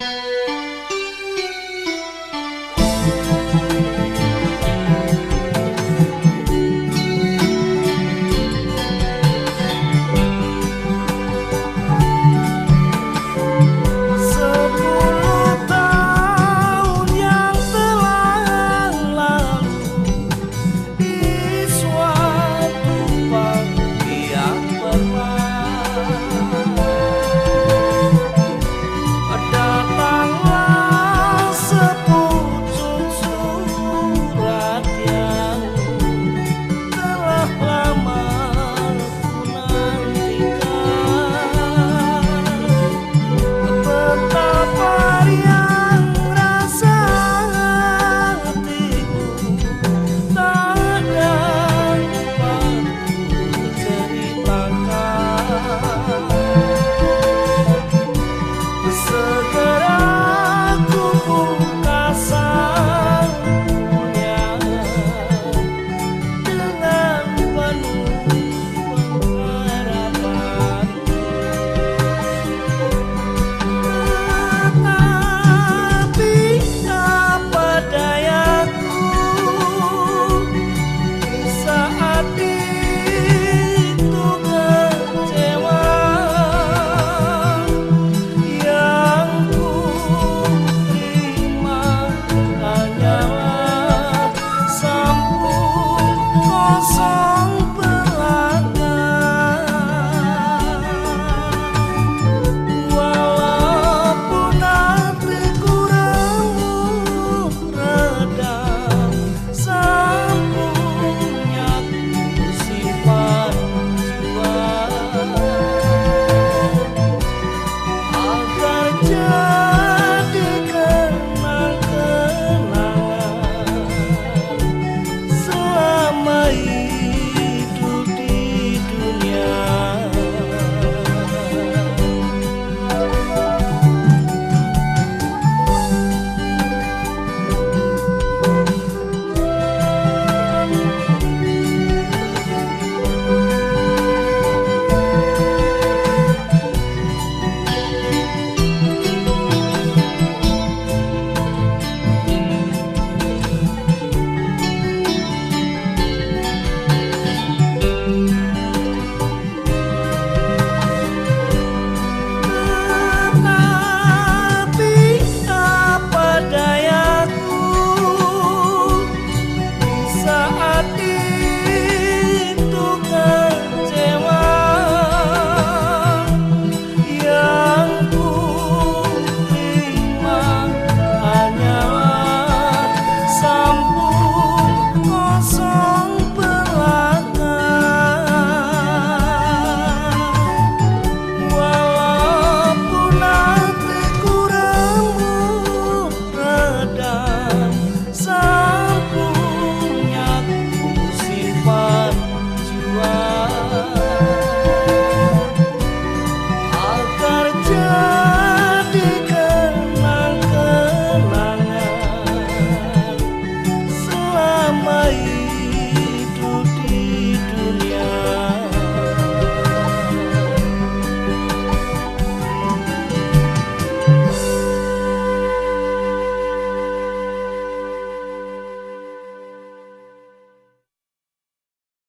you.